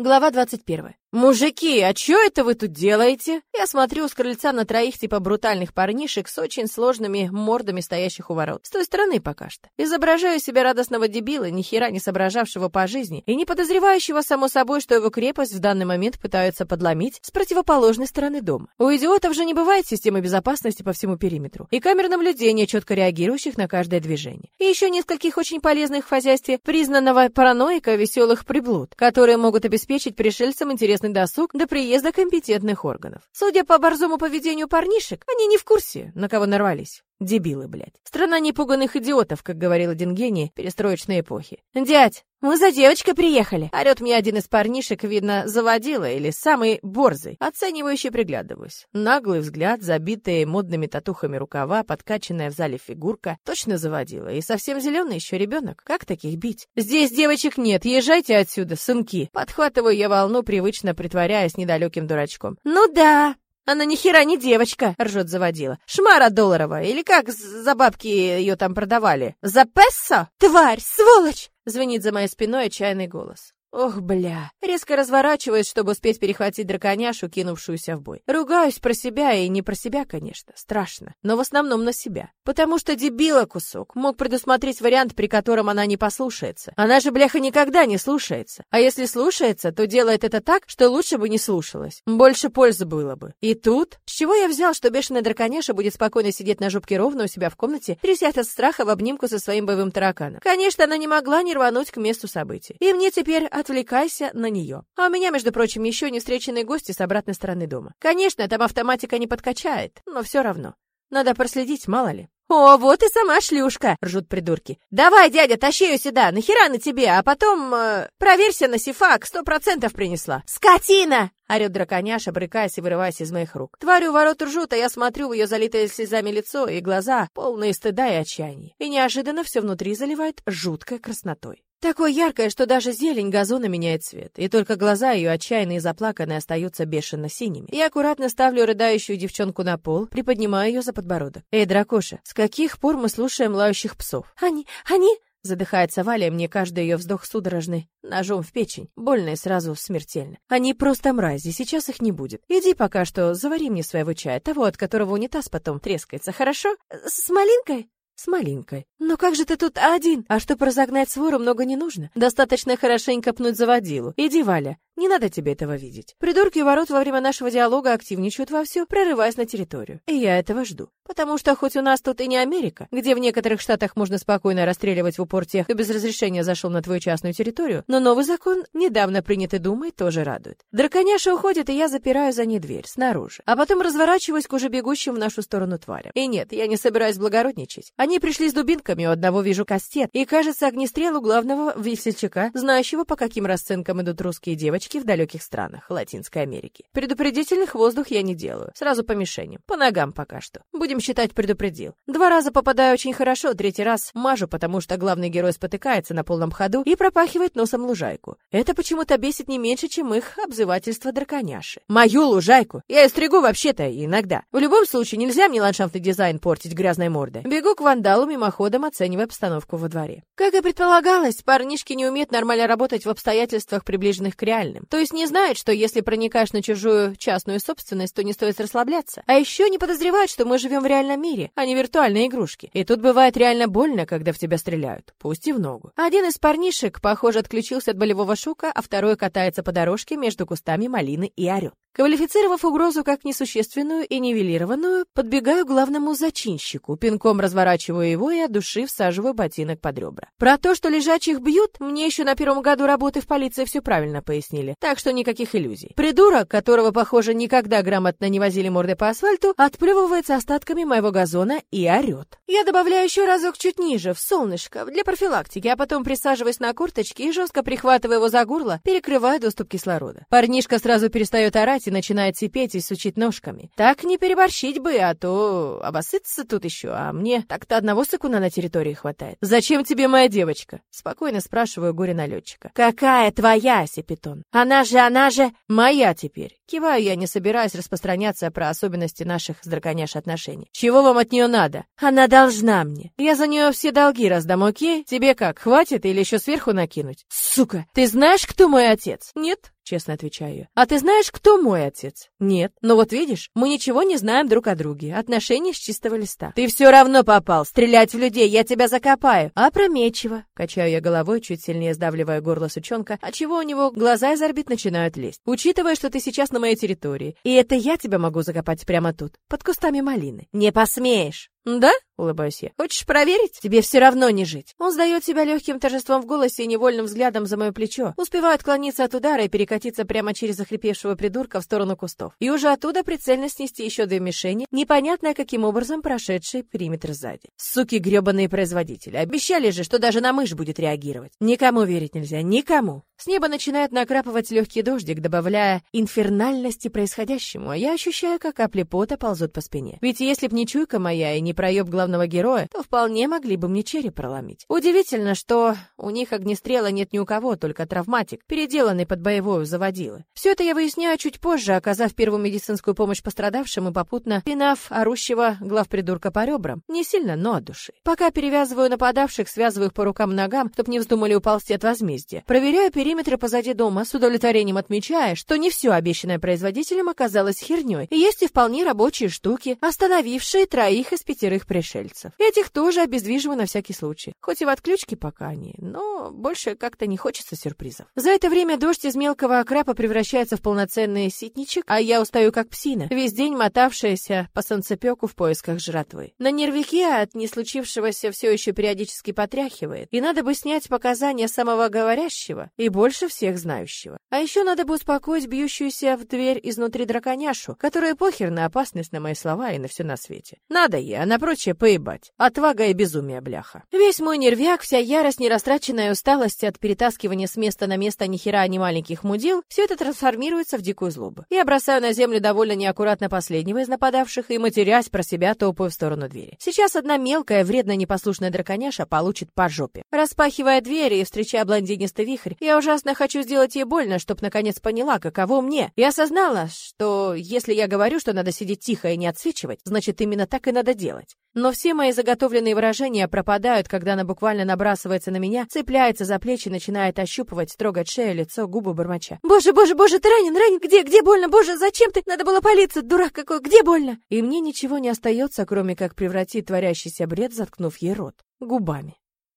Глава 21. «Мужики, а чё это вы тут делаете?» Я смотрю с крыльца на троих типа брутальных парнишек с очень сложными мордами, стоящих у ворот. С той стороны пока что. Изображаю себя радостного дебила, ни хера не соображавшего по жизни и не подозревающего, само собой, что его крепость в данный момент пытаются подломить с противоположной стороны дома. У идиотов же не бывает системы безопасности по всему периметру и камер наблюдения, четко реагирующих на каждое движение. И еще нескольких очень полезных в хозяйстве признанного параноика веселых приблуд, которые могут обеспечить пришельцам интерес совместный досуг до приезда компетентных органов. Судя по борзому поведению парнишек, они не в курсе, на кого нарвались. Дебилы, блядь. Страна непуганных идиотов, как говорил один гений перестроечной эпохи. «Дядь, мы за девочкой приехали!» Орет мне один из парнишек, видно, заводила или самый борзый. Оценивающе приглядываюсь. Наглый взгляд, забитые модными татухами рукава, подкачанная в зале фигурка. Точно заводила. И совсем зеленый еще ребенок. Как таких бить? «Здесь девочек нет, езжайте отсюда, сынки!» Подхватываю я волну, привычно притворяясь недалеким дурачком. «Ну да!» Она ни хера не девочка, ржет заводила. Шмара долларовая, или как за бабки ее там продавали? За пессо? Тварь, сволочь! Звенит за моей спиной отчаянный голос. Ох, бля. Резко разворачиваюсь, чтобы успеть перехватить драконяшу, кинувшуюся в бой. Ругаюсь про себя и не про себя, конечно. Страшно. Но в основном на себя. Потому что дебила кусок мог предусмотреть вариант, при котором она не послушается. Она же, бляха, никогда не слушается. А если слушается, то делает это так, что лучше бы не слушалась. Больше пользы было бы. И тут... С чего я взял, что бешеная драконяша будет спокойно сидеть на жопке ровно у себя в комнате, трясясь от страха в обнимку со своим боевым тараканом? Конечно, она не могла не рвануть к месту событий. И мне теперь отвлекайся на нее. А у меня, между прочим, еще не встреченные гости с обратной стороны дома. Конечно, там автоматика не подкачает, но все равно. Надо проследить, мало ли. «О, вот и сама шлюшка!» — ржут придурки. «Давай, дядя, тащи ее сюда, нахера на тебе, а потом... Э, проверься на сифак, сто процентов принесла!» «Скотина!» — орет драконяша, брыкаясь и вырываясь из моих рук. Тварь у ворот ржут, а я смотрю в ее залитое слезами лицо и глаза, полные стыда и отчаяния. И неожиданно все внутри заливает жуткой краснотой. Такое яркое, что даже зелень газона меняет цвет, и только глаза ее отчаянные и заплаканные остаются бешено синими. Я аккуратно ставлю рыдающую девчонку на пол, приподнимаю ее за подбородок. «Эй, дракоша, с каких пор мы слушаем лающих псов?» «Они... они...» Задыхается Валя, мне каждый ее вздох судорожный, ножом в печень, больно и сразу смертельно. Они просто мрази, сейчас их не будет. Иди пока что, завари мне своего чая, того, от которого унитаз потом трескается, хорошо? С малинкой? С малинкой. Но как же ты тут один? А чтобы разогнать свору, много не нужно. Достаточно хорошенько пнуть заводилу. Иди, Валя, не надо тебе этого видеть. Придурки ворот во время нашего диалога активничают вовсю, прорываясь на территорию. И я этого жду. Потому что хоть у нас тут и не Америка, где в некоторых штатах можно спокойно расстреливать в упор тех, кто без разрешения зашел на твою частную территорию, но новый закон, недавно принятый Думой, тоже радует. Драконяша уходит, и я запираю за ней дверь, снаружи. А потом разворачиваюсь к уже бегущим в нашу сторону тварям. И нет, я не собираюсь благородничать. Они пришли с дубинками, у одного вижу кастет, и, кажется, огнестрел у главного весельчака, знающего, по каким расценкам идут русские девочки, в далеких странах Латинской Америки. Предупредительных воздух я не делаю. Сразу по мишеням. По ногам пока что. Будем считать, предупредил. Два раза попадаю очень хорошо, третий раз мажу, потому что главный герой спотыкается на полном ходу и пропахивает носом лужайку. Это почему-то бесит не меньше, чем их обзывательство драконяши. Мою лужайку? Я ее стригу вообще-то иногда. В любом случае, нельзя мне ландшафтный дизайн портить грязной мордой. Бегу к вандалу, мимоходом оценивая обстановку во дворе. Как и предполагалось, парнишки не умеют нормально работать в обстоятельствах, приближенных к реальным нормальным. То есть не знают, что если проникаешь на чужую частную собственность, то не стоит расслабляться. А еще не подозревают, что мы живем в реальном мире, а не виртуальные игрушки. И тут бывает реально больно, когда в тебя стреляют, пусть и в ногу. Один из парнишек, похоже, отключился от болевого шока, а второй катается по дорожке между кустами малины и орет. Квалифицировав угрозу как несущественную и нивелированную, подбегаю к главному зачинщику, пинком разворачиваю его и от души всаживаю ботинок под ребра. Про то, что лежачих бьют, мне еще на первом году работы в полиции все правильно пояснили, так что никаких иллюзий. Придурок, которого, похоже, никогда грамотно не возили морды по асфальту, отплевывается остатками моего газона и орет. Я добавляю еще разок чуть ниже, в солнышко, для профилактики, а потом присаживаюсь на курточке и жестко прихватывая его за горло, перекрывая доступ кислорода. Парнишка сразу перестает орать, и начинает сипеть и сучить ножками. Так не переборщить бы, а то обосыться тут еще, а мне так-то одного сыкуна на территории хватает. «Зачем тебе моя девочка?» Спокойно спрашиваю горе-налетчика. «Какая твоя, Сепитон? Она же, она же моя теперь!» Киваю я, не собираюсь распространяться про особенности наших с драконяш отношений. «Чего вам от нее надо?» «Она должна мне. Я за нее все долги раздам, окей? Тебе как, хватит или еще сверху накинуть?» «Сука, ты знаешь, кто мой отец?» «Нет?» Честно отвечаю я. А ты знаешь, кто мой отец? Нет. Но вот видишь, мы ничего не знаем друг о друге. Отношения с чистого листа. Ты все равно попал. Стрелять в людей, я тебя закопаю. Опрометчиво. Качаю я головой, чуть сильнее сдавливая горло сучонка, отчего у него глаза из орбит начинают лезть. Учитывая, что ты сейчас на моей территории, и это я тебя могу закопать прямо тут, под кустами малины. Не посмеешь. «Да?» — улыбаюсь я. «Хочешь проверить? Тебе все равно не жить». Он сдает себя легким торжеством в голосе и невольным взглядом за мое плечо. Успеваю отклониться от удара и перекатиться прямо через захрипевшего придурка в сторону кустов. И уже оттуда прицельно снести еще две мишени, непонятно каким образом прошедший периметр сзади. Суки гребаные производители. Обещали же, что даже на мышь будет реагировать. Никому верить нельзя, никому. С неба начинает накрапывать легкий дождик, добавляя инфернальности происходящему, а я ощущаю, как капли пота ползут по спине. Ведь если б не чуйка моя и не проеб главного героя, то вполне могли бы мне череп проломить. Удивительно, что у них огнестрела нет ни у кого, только травматик, переделанный под боевую заводилы. Все это я выясняю чуть позже, оказав первую медицинскую помощь пострадавшим и попутно пинав орущего главпридурка по ребрам. Не сильно, но от души. Пока перевязываю нападавших, связываю их по рукам и ногам, чтоб не вздумали уползти от возмездия. Проверяю периметр периметре позади дома, с удовлетворением отмечая, что не все обещанное производителем оказалось херней, есть и вполне рабочие штуки, остановившие троих из пятерых пришельцев. Этих тоже обездвиживаю на всякий случай, хоть и в отключке пока они, но больше как-то не хочется сюрпризов. За это время дождь из мелкого окрапа превращается в полноценный ситничек, а я устаю как псина, весь день мотавшаяся по солнцепеку в поисках жратвы. На нервике от не случившегося все еще периодически потряхивает, и надо бы снять показания самого говорящего и больше всех знающего. А еще надо бы успокоить бьющуюся в дверь изнутри драконяшу, которая похер на опасность на мои слова и на все на свете. Надо ей, на прочее поебать. Отвага и безумие, бляха. Весь мой нервяк, вся ярость, нерастраченная усталость от перетаскивания с места на место ни хера ни маленьких мудил, все это трансформируется в дикую злобу. Я бросаю на землю довольно неаккуратно последнего из нападавших и, матерясь про себя, топаю в сторону двери. Сейчас одна мелкая, вредно непослушная драконяша получит по жопе. Распахивая двери и встречая блондинистый вихрь, я ужасно хочу сделать ей больно, чтоб наконец поняла, каково мне. И осознала, что если я говорю, что надо сидеть тихо и не отсвечивать, значит, именно так и надо делать. Но все мои заготовленные выражения пропадают, когда она буквально набрасывается на меня, цепляется за плечи, начинает ощупывать, трогать шею, лицо, губы, бормоча. «Боже, боже, боже, ты ранен, ранен! Где, где больно? Боже, зачем ты? Надо было палиться, дурак какой! Где больно?» И мне ничего не остается, кроме как превратить творящийся бред, заткнув ей рот губами.